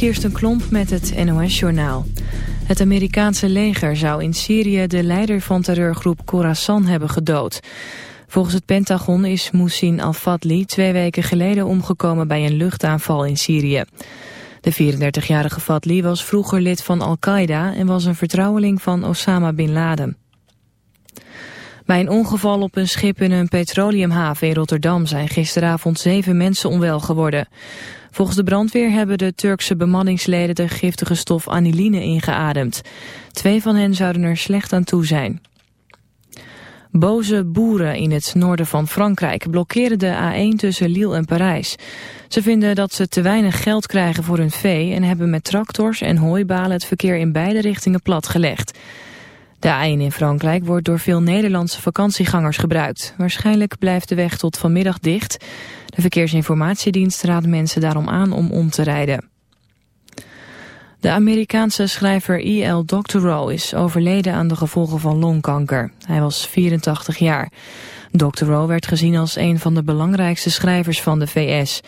Kirsten Klomp met het NOS-journaal. Het Amerikaanse leger zou in Syrië de leider van terreurgroep Khorasan hebben gedood. Volgens het Pentagon is Moussin al-Fadli twee weken geleden omgekomen bij een luchtaanval in Syrië. De 34-jarige Fadli was vroeger lid van Al-Qaeda en was een vertrouweling van Osama Bin Laden. Bij een ongeval op een schip in een petroleumhaven in Rotterdam zijn gisteravond zeven mensen onwel geworden. Volgens de brandweer hebben de Turkse bemanningsleden de giftige stof aniline ingeademd. Twee van hen zouden er slecht aan toe zijn. Boze boeren in het noorden van Frankrijk blokkeren de A1 tussen Lille en Parijs. Ze vinden dat ze te weinig geld krijgen voor hun vee en hebben met tractors en hooibalen het verkeer in beide richtingen platgelegd. De A1 in Frankrijk wordt door veel Nederlandse vakantiegangers gebruikt. Waarschijnlijk blijft de weg tot vanmiddag dicht. De Verkeersinformatiedienst raadt mensen daarom aan om om te rijden. De Amerikaanse schrijver E.L. Doctorow is overleden aan de gevolgen van longkanker. Hij was 84 jaar. Doctorow werd gezien als een van de belangrijkste schrijvers van de VS.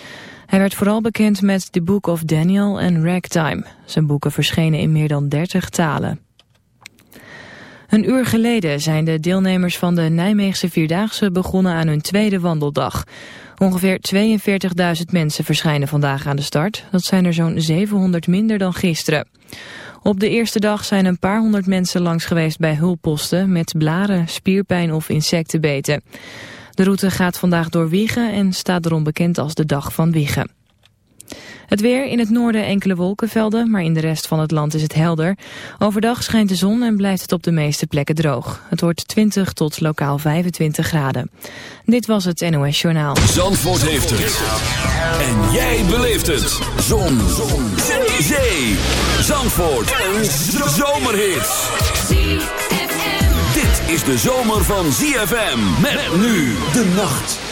Hij werd vooral bekend met The Book of Daniel en Ragtime. Zijn boeken verschenen in meer dan 30 talen. Een uur geleden zijn de deelnemers van de Nijmeegse Vierdaagse begonnen aan hun tweede wandeldag. Ongeveer 42.000 mensen verschijnen vandaag aan de start. Dat zijn er zo'n 700 minder dan gisteren. Op de eerste dag zijn een paar honderd mensen langs geweest bij hulpposten met blaren, spierpijn of insectenbeten. De route gaat vandaag door Wiegen en staat erom bekend als de Dag van Wiegen. Het weer, in het noorden enkele wolkenvelden, maar in de rest van het land is het helder. Overdag schijnt de zon en blijft het op de meeste plekken droog. Het wordt 20 tot lokaal 25 graden. Dit was het NOS Journaal. Zandvoort heeft het. En jij beleeft het. Zon. zon. Zee. Zee. Zandvoort. Een zomerhit. Dit is de zomer van ZFM. Met nu de nacht.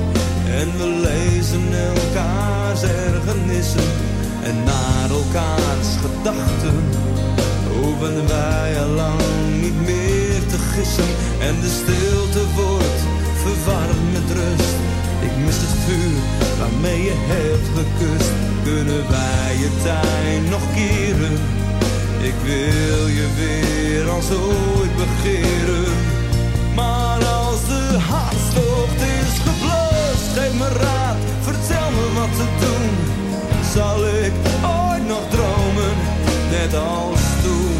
En we lezen elkaars ergernissen en naar elkaars gedachten. Hoeven wij al lang niet meer te gissen en de stilte wordt verwarmd met rust. Ik mis het vuur waarmee je hebt gekust. Kunnen wij je tuin nog keren? Ik wil je weer als ooit begeren. Maar als de hartstocht is geblust, geef me raad, vertel me wat te doen. Zal ik ooit nog dromen, net als toen?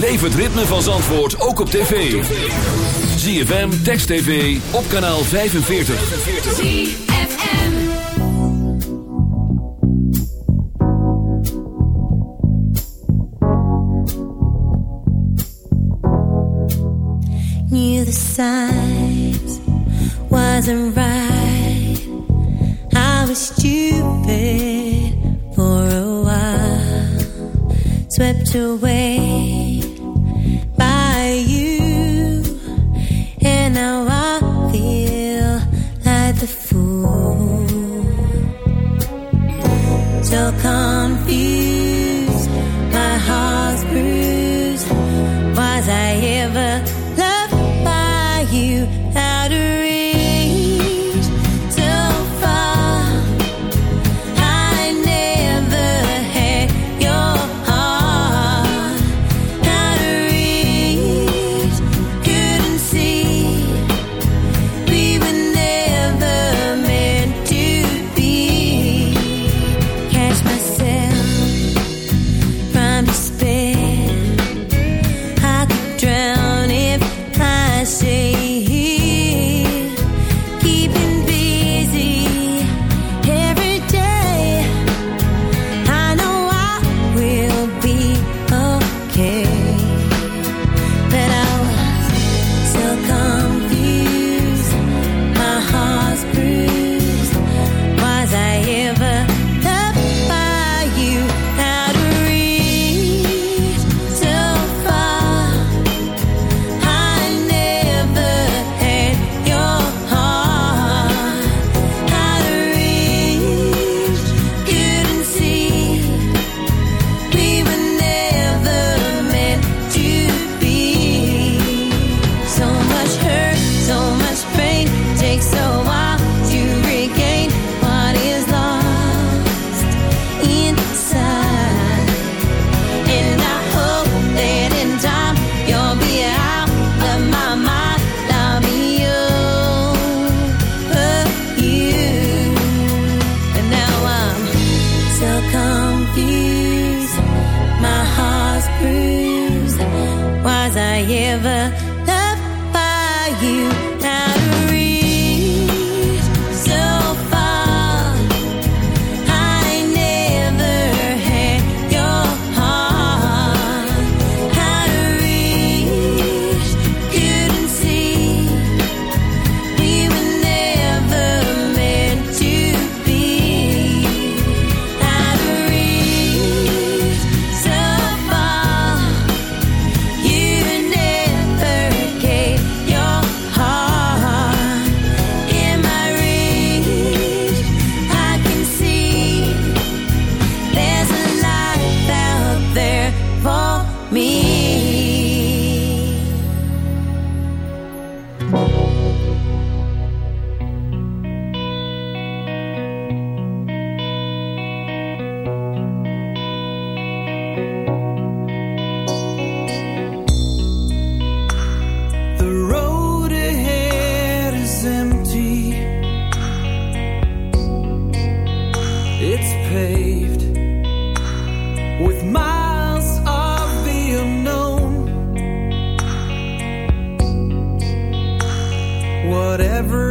Beleef het ritme van Zandvoort ook op tv. ZFM, Text TV, op kanaal 45. Knew the signs wasn't right I was stupid for a while Swept away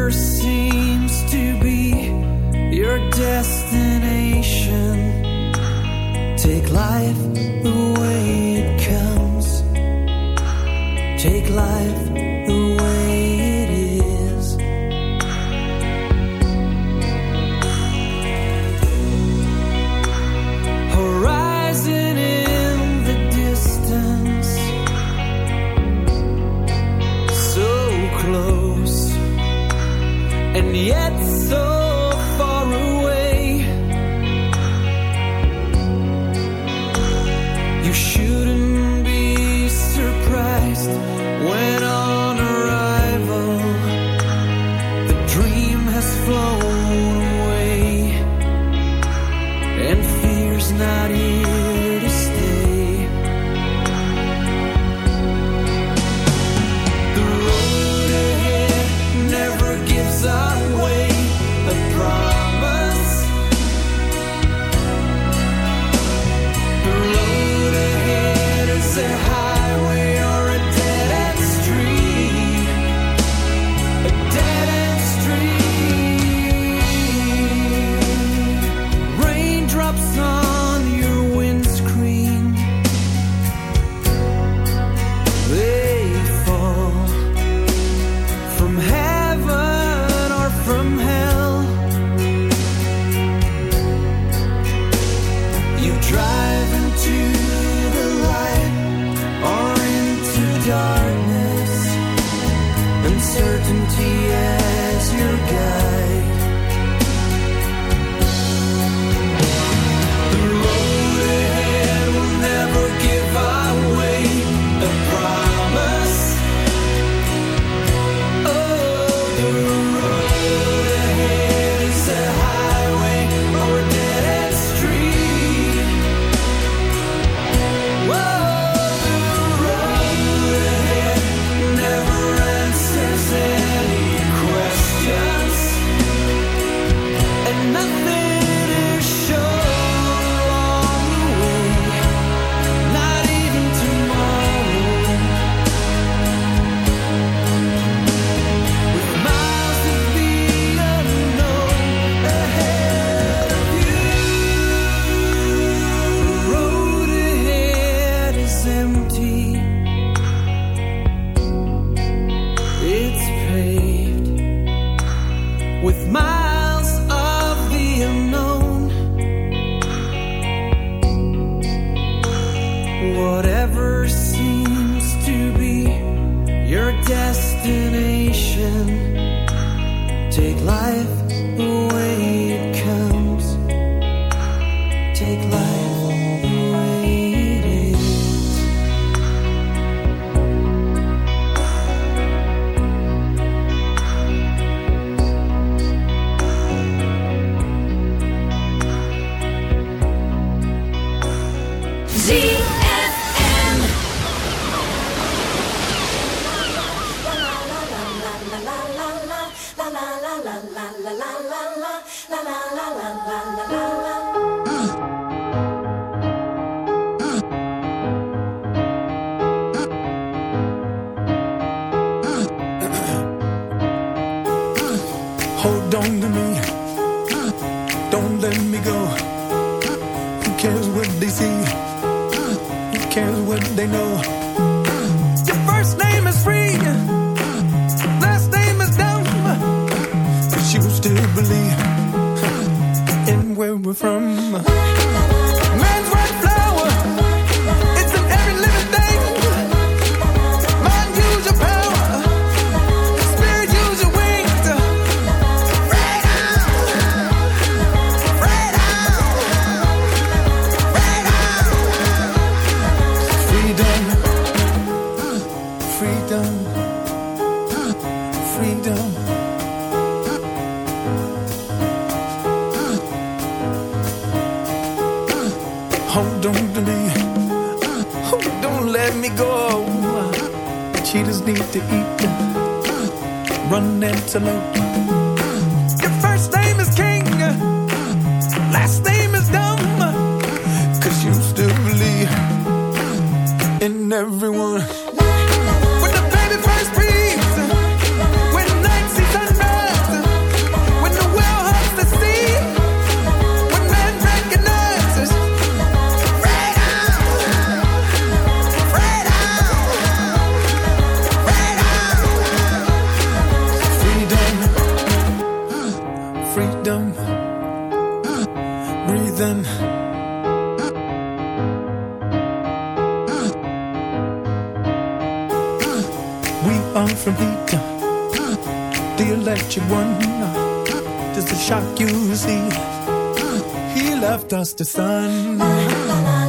mercy. The sun. when you see the light. And I know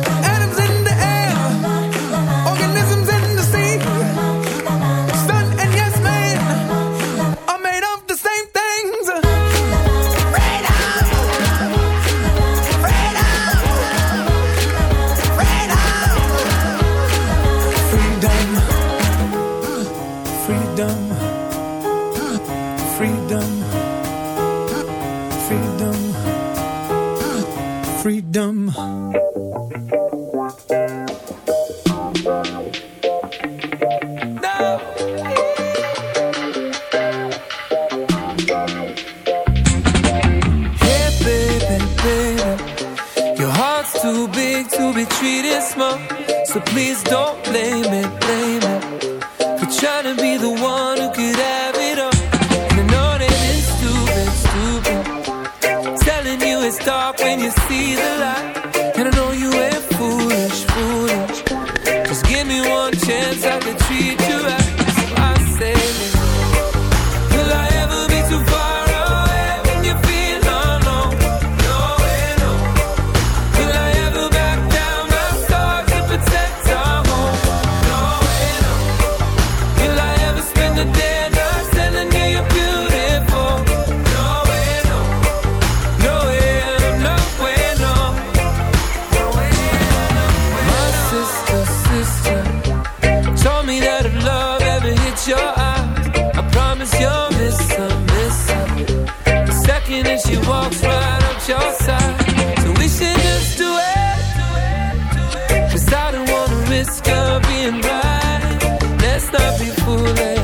risk of being right. Let's not be foolish.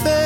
fade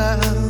live